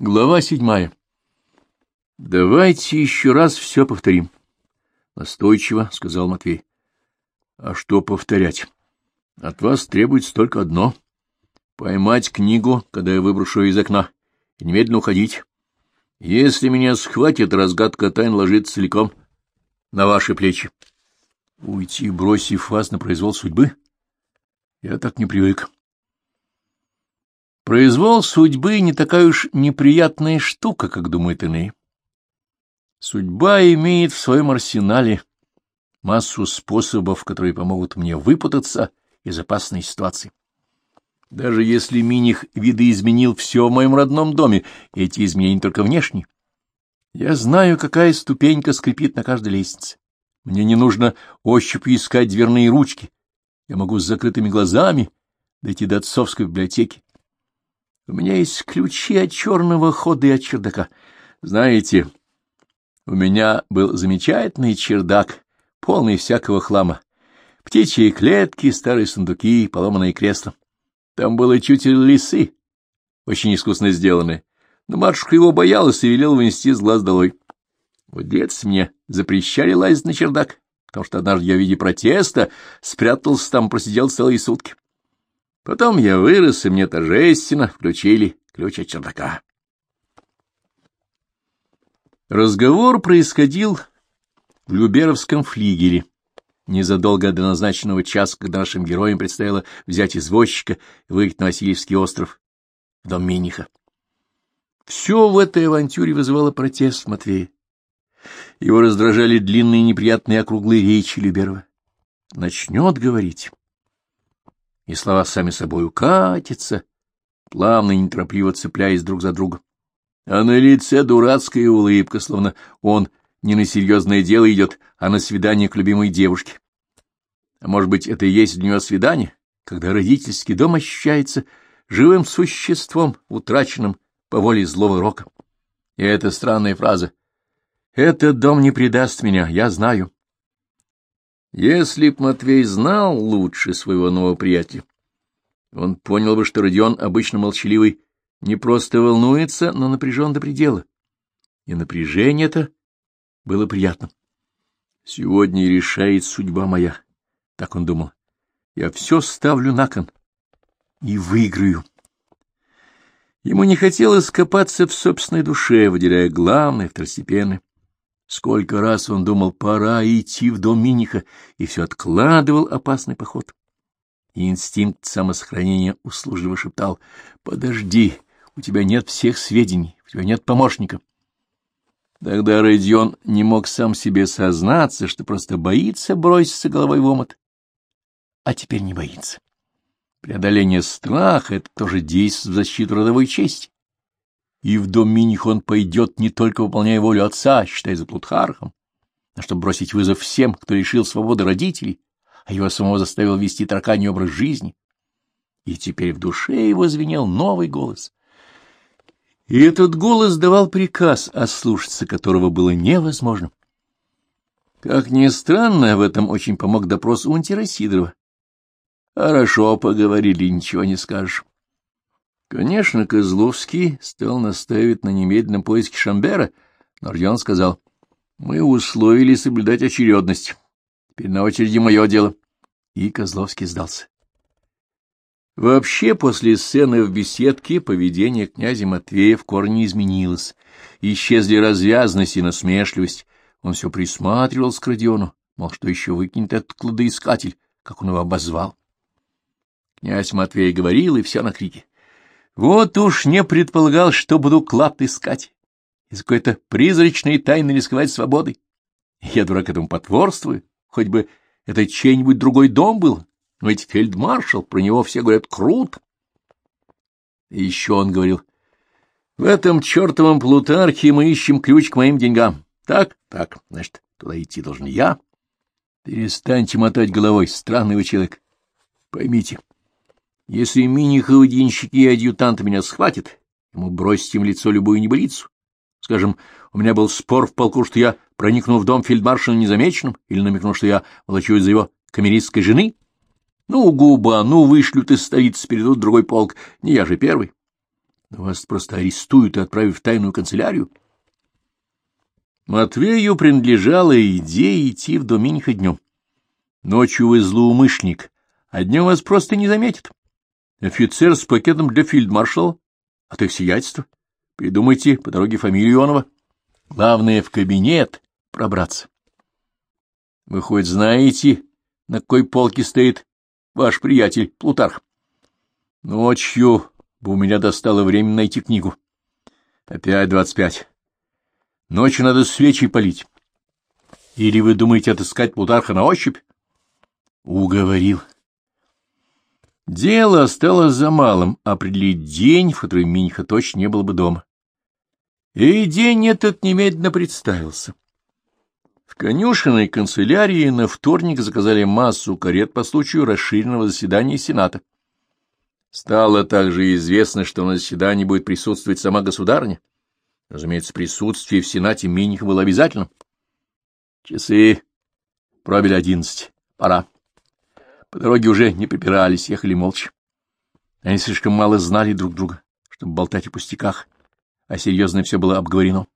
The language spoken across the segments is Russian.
Глава седьмая. Давайте еще раз все повторим. Настойчиво, — сказал Матвей. А что повторять? От вас требуется только одно — поймать книгу, когда я выброшу ее из окна, и немедленно уходить. Если меня схватит, разгадка тайн ложится целиком на ваши плечи. Уйти, бросив вас на произвол судьбы? Я так не привык. Произвол судьбы не такая уж неприятная штука, как думают иные. Судьба имеет в своем арсенале массу способов, которые помогут мне выпутаться из опасной ситуации. Даже если Миних видоизменил все в моем родном доме, эти изменения только внешние. Я знаю, какая ступенька скрипит на каждой лестнице. Мне не нужно ощупью искать дверные ручки. Я могу с закрытыми глазами дойти до отцовской библиотеки. У меня есть ключи от черного хода и от чердака. Знаете, у меня был замечательный чердак, полный всякого хлама. Птичьи клетки, старые сундуки, поломанные кресла. Там было чуть ли лисы, очень искусно сделанные. Но матушка его боялась и велела вынести с глаз долой. В детстве мне запрещали лазить на чердак, потому что однажды я в виде протеста спрятался там, просидел целые сутки. Потом я вырос, и мне торжественно включили ключ от чердака. Разговор происходил в Люберовском флигеле, незадолго до назначенного часа, когда нашим героям предстояло взять извозчика и выехать на Васильевский остров, в дом Миниха. Все в этой авантюре вызывало протест Матвея. Его раздражали длинные неприятные округлые речи Люберова. Начнет говорить, и слова сами собой укатятся, плавно и неторопливо цепляясь друг за друга. А на лице дурацкая улыбка, словно он не на серьезное дело идет, а на свидание к любимой девушке. А может быть, это и есть для него свидание, когда родительский дом ощущается живым существом, утраченным по воле злого рока. И эта странная фраза «Этот дом не предаст меня, я знаю». Если б Матвей знал лучше своего нового приятеля, он понял бы, что Родион, обычно молчаливый, не просто волнуется, но напряжен до предела. И напряжение это было приятным. Сегодня решает судьба моя, — так он думал. Я все ставлю на кон и выиграю. Ему не хотелось копаться в собственной душе, выделяя главное, второстепенное. Сколько раз он думал, пора идти в дом Миниха, и все откладывал опасный поход. И инстинкт самосохранения услужливо шептал, «Подожди, у тебя нет всех сведений, у тебя нет помощника». Тогда Родион не мог сам себе сознаться, что просто боится броситься головой в омут. А теперь не боится. Преодоление страха — это тоже действие в защиту родовой чести и в дом Миних он пойдет, не только выполняя волю отца, считая за плутхархом, а чтобы бросить вызов всем, кто лишил свободы родителей, а его самого заставил вести тараканий образ жизни. И теперь в душе его звенел новый голос. И этот голос давал приказ, ослушаться которого было невозможно. Как ни странно, в этом очень помог допрос Унтера Сидорова. Хорошо поговорили, ничего не скажешь. Конечно, Козловский стал настаивать на немедленном поиске Шамбера, но Родион сказал, мы условили соблюдать очередность. Теперь на очереди мое дело. И Козловский сдался. Вообще, после сцены в беседке поведение князя Матвея в корне изменилось. Исчезли развязность и насмешливость. Он все присматривал к Родиону, мол, что еще выкинет этот кладоискатель, как он его обозвал. Князь Матвей говорил, и все на крике. Вот уж не предполагал, что буду клад искать, из какой-то призрачной тайны рисковать свободой. Я, дурак, этому потворствую, хоть бы это чей-нибудь другой дом был, но ведь фельдмаршал, про него все говорят круто. И еще он говорил, в этом чертовом Плутархе мы ищем ключ к моим деньгам. Так, так, значит, туда идти должен я. Перестаньте мотать головой, странный вы человек. Поймите, если мини-холодильщики и адъютанты меня схватят, ему бросить им лицо любую небылицу. Скажем, у меня был спор в полку, что я проникну в дом фельдмаршала незамеченным, или намекну, что я волочусь за его камеристской жены. Ну, губа, ну, вышлют из столицы, перейдут в другой полк, не я же первый. Вас просто арестуют и отправят в тайную канцелярию. Матвею принадлежала идея идти в Доминиха днем. Ночью вы злоумышленник, а днем вас просто не заметят. Офицер с пакетом для фельдмаршала, а ты сиятельство. Придумайте по дороге фамилию Ионова. Главное, в кабинет пробраться. Вы хоть знаете, на какой полке стоит ваш приятель Плутарх? Ночью бы у меня достало время найти книгу. Опять двадцать пять. Ночью надо свечи полить. Или вы думаете отыскать Плутарха на ощупь? Уговорил. Дело осталось за малым — определить день, в который Миньха точно не был бы дома. И день этот немедленно представился. В конюшенной канцелярии на вторник заказали массу карет по случаю расширенного заседания Сената. Стало также известно, что на заседании будет присутствовать сама государня. Разумеется, присутствие в Сенате Миниха было обязательным. Часы пробили одиннадцать. Пора. По дороге уже не припирались, ехали молча. Они слишком мало знали друг друга, чтобы болтать о пустяках, а серьезно все было обговорено.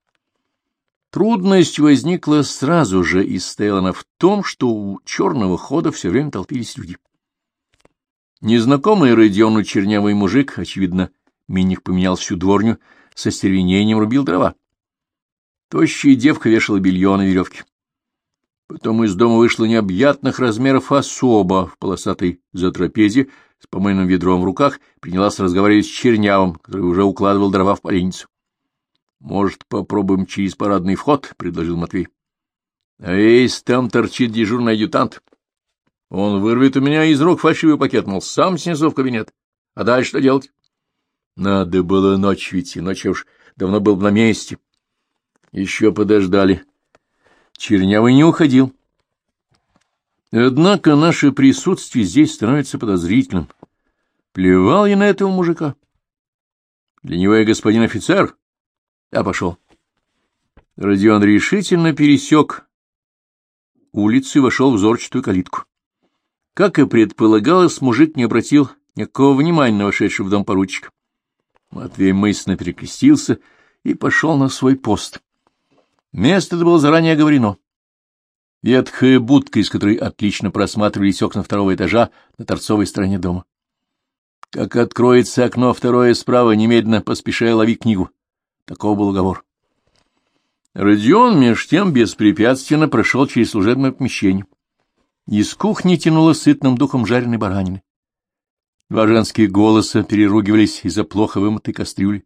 Трудность возникла сразу же и стояла она в том, что у черного хода все время толпились люди. Незнакомый Родиону чернявый мужик, очевидно, Миних поменял всю дворню, со стервенением рубил дрова. Тощая девка вешала белье на веревке. Потом из дома вышла необъятных размеров особа в полосатой затрапезе с помойным ведром в руках, принялась разговаривать с Чернявым, который уже укладывал дрова в поленницу. — Может, попробуем через парадный вход? — предложил Матвей. — А есть там торчит дежурный адъютант. Он вырвет у меня из рук фальшивый пакет, мол, сам снесу в кабинет. А дальше что делать? Надо было ночь идти, ночь уж давно был на месте. Еще подождали. Чернявый не уходил. Однако наше присутствие здесь становится подозрительным. Плевал я на этого мужика. Для него я господин офицер. Я пошел. Родион решительно пересек улицу и вошел в зорчатую калитку. Как и предполагалось, мужик не обратил никакого внимания на вошедшего в дом поручика. Матвей мысленно перекрестился и пошел на свой пост. Место это было заранее оговорено. Ветхая будка, из которой отлично просматривались окна второго этажа на торцовой стороне дома. Как откроется окно второе справа, немедленно поспешая лови книгу. Таков был уговор. Родион меж тем беспрепятственно прошел через служебное помещение. Из кухни тянуло сытным духом жареной баранины. Два женские голоса переругивались из-за плохо вымытой кастрюли.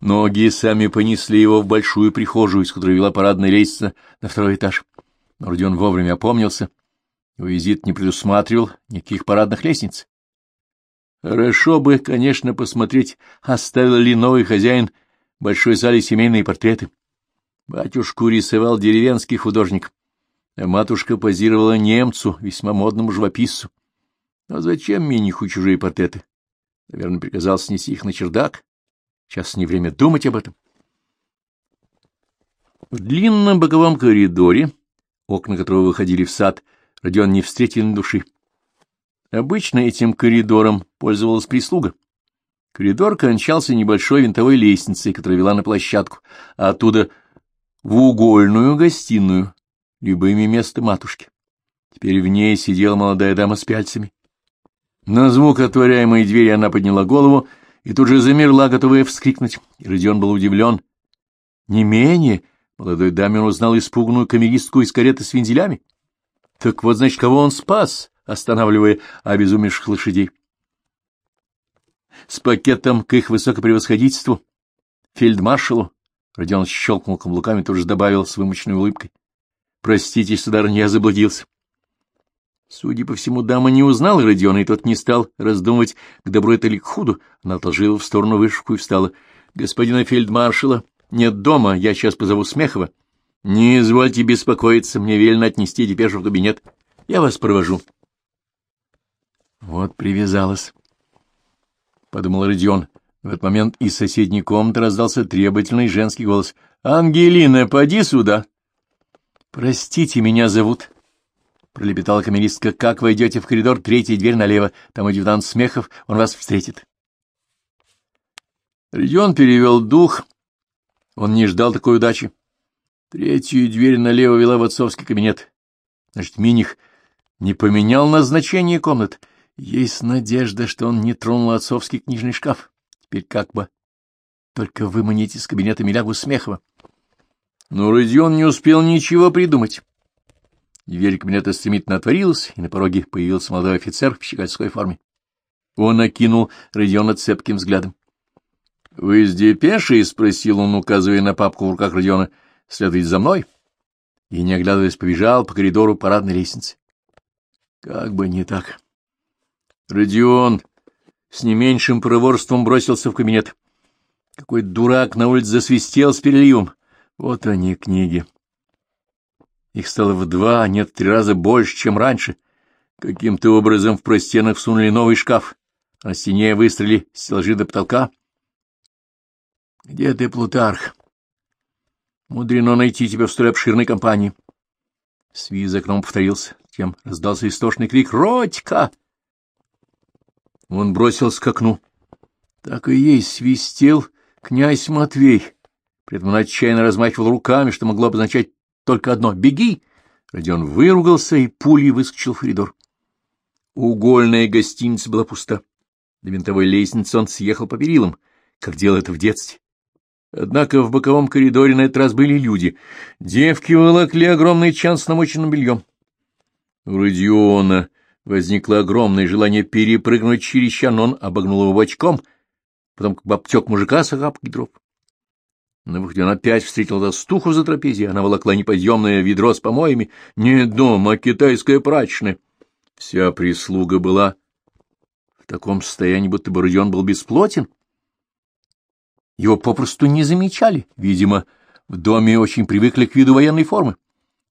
Ноги сами понесли его в большую прихожую, из которой вела парадная лестница на второй этаж. Но Родион вовремя опомнился. Его визит не предусматривал никаких парадных лестниц. Хорошо бы, конечно, посмотреть, оставил ли новый хозяин в большой зале семейные портреты. Батюшку рисовал деревенский художник, а матушка позировала немцу, весьма модному живописцу. А зачем Миниху чужие портреты? Наверное, приказал снести их на чердак. Сейчас не время думать об этом. В длинном боковом коридоре, окна которого выходили в сад, Родион не встретил на души. Обычно этим коридором пользовалась прислуга. Коридор кончался небольшой винтовой лестницей, которая вела на площадку, а оттуда в угольную гостиную, любыми места матушки. Теперь в ней сидела молодая дама с пяльцами. На звук отворяемой двери она подняла голову и тут же замерла, готовая вскрикнуть. И Родион был удивлен. Не менее молодой даме он узнал испуганную камеристку из кареты с вензелями. Так вот, значит, кого он спас, останавливая обезумевших лошадей. С пакетом к их высокопревосходительству, фельдмаршалу, Родион щелкнул каблуками, тут же добавил с вымученной улыбкой. — Простите, сударыня, я заблудился. Судя по всему, дама не узнала Родиона, и тот не стал раздумывать, к добру это или к худу. Она отложила в сторону вышивку и встала. — Господина фельдмаршала нет дома, я сейчас позову Смехова. — Не извольте беспокоиться, мне велено отнести депешу в кабинет. Я вас провожу. Вот привязалась, — подумал Родион. В этот момент из соседней комнаты раздался требовательный женский голос. — Ангелина, поди сюда. — Простите, меня зовут пролепетала камеристка. — Как войдете в коридор, третья дверь налево, там адъютант Смехов, он вас встретит. Родион перевел дух. Он не ждал такой удачи. Третью дверь налево вела в отцовский кабинет. Значит, Миних не поменял назначение комнат. Есть надежда, что он не тронул отцовский книжный шкаф. Теперь как бы только выманить из кабинета Милягу Смехова. Но Родион не успел ничего придумать. Дверь кабинета стремительно отворилась, и на пороге появился молодой офицер в щегольской форме. Он окинул Родиона цепким взглядом. — Вы с депешей? — спросил он, указывая на папку в руках Родиона. — Следуйте за мной. И, не оглядываясь, побежал по коридору парадной лестницы. Как бы не так. Родион с не меньшим проворством бросился в кабинет. Какой дурак на улице засвистел с переливом. Вот они, книги. Их стало в два, а нет, три раза больше, чем раньше. Каким-то образом в простенах всунули новый шкаф, а на стене выстрелили стеллажи до потолка. — Где ты, Плутарх? Мудрено найти тебя в столь обширной компании. Сви за окном повторился, тем раздался истошный крик «Родька!». Он бросился к окну. Так и есть, свистел князь Матвей. При этом он отчаянно размахивал руками, что могло обозначать только одно — «Беги!». Родион выругался и пулей выскочил в коридор. Угольная гостиница была пуста. До винтовой лестницы он съехал по перилам, как делал это в детстве. Однако в боковом коридоре на этот раз были люди. Девки волокли огромный чан с намоченным бельем. У Родиона возникло огромное желание перепрыгнуть через чан, он обогнул его бочком, потом как бы обтек мужика с охапкой дров. На выходе он опять встретил толстуху за трапезией, она волокла неподъемное ведро с помоями. Не дом, а китайская прачечная. Вся прислуга была в таком состоянии, будто бы Родион был бесплотен. Его попросту не замечали. Видимо, в доме очень привыкли к виду военной формы.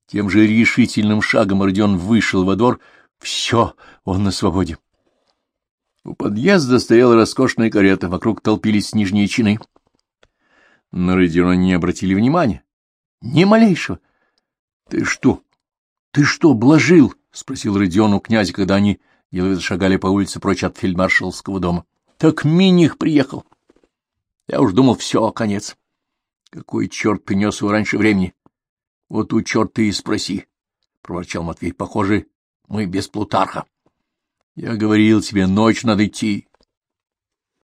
Тем же решительным шагом Родион вышел во двор. Все, он на свободе. У подъезда стояла роскошная карета, вокруг толпились нижние чины. На Родиона не обратили внимания. Ни малейшего. — Ты что? Ты что, блажил? — спросил Родион у князя, когда они деловито шагали по улице прочь от фельдмаршалского дома. — Так Миних приехал. Я уж думал, все, конец. Какой черт принес его раньше времени? Вот у черта и спроси, — проворчал Матвей. — Похоже, мы без Плутарха. Я говорил тебе, ночь надо идти.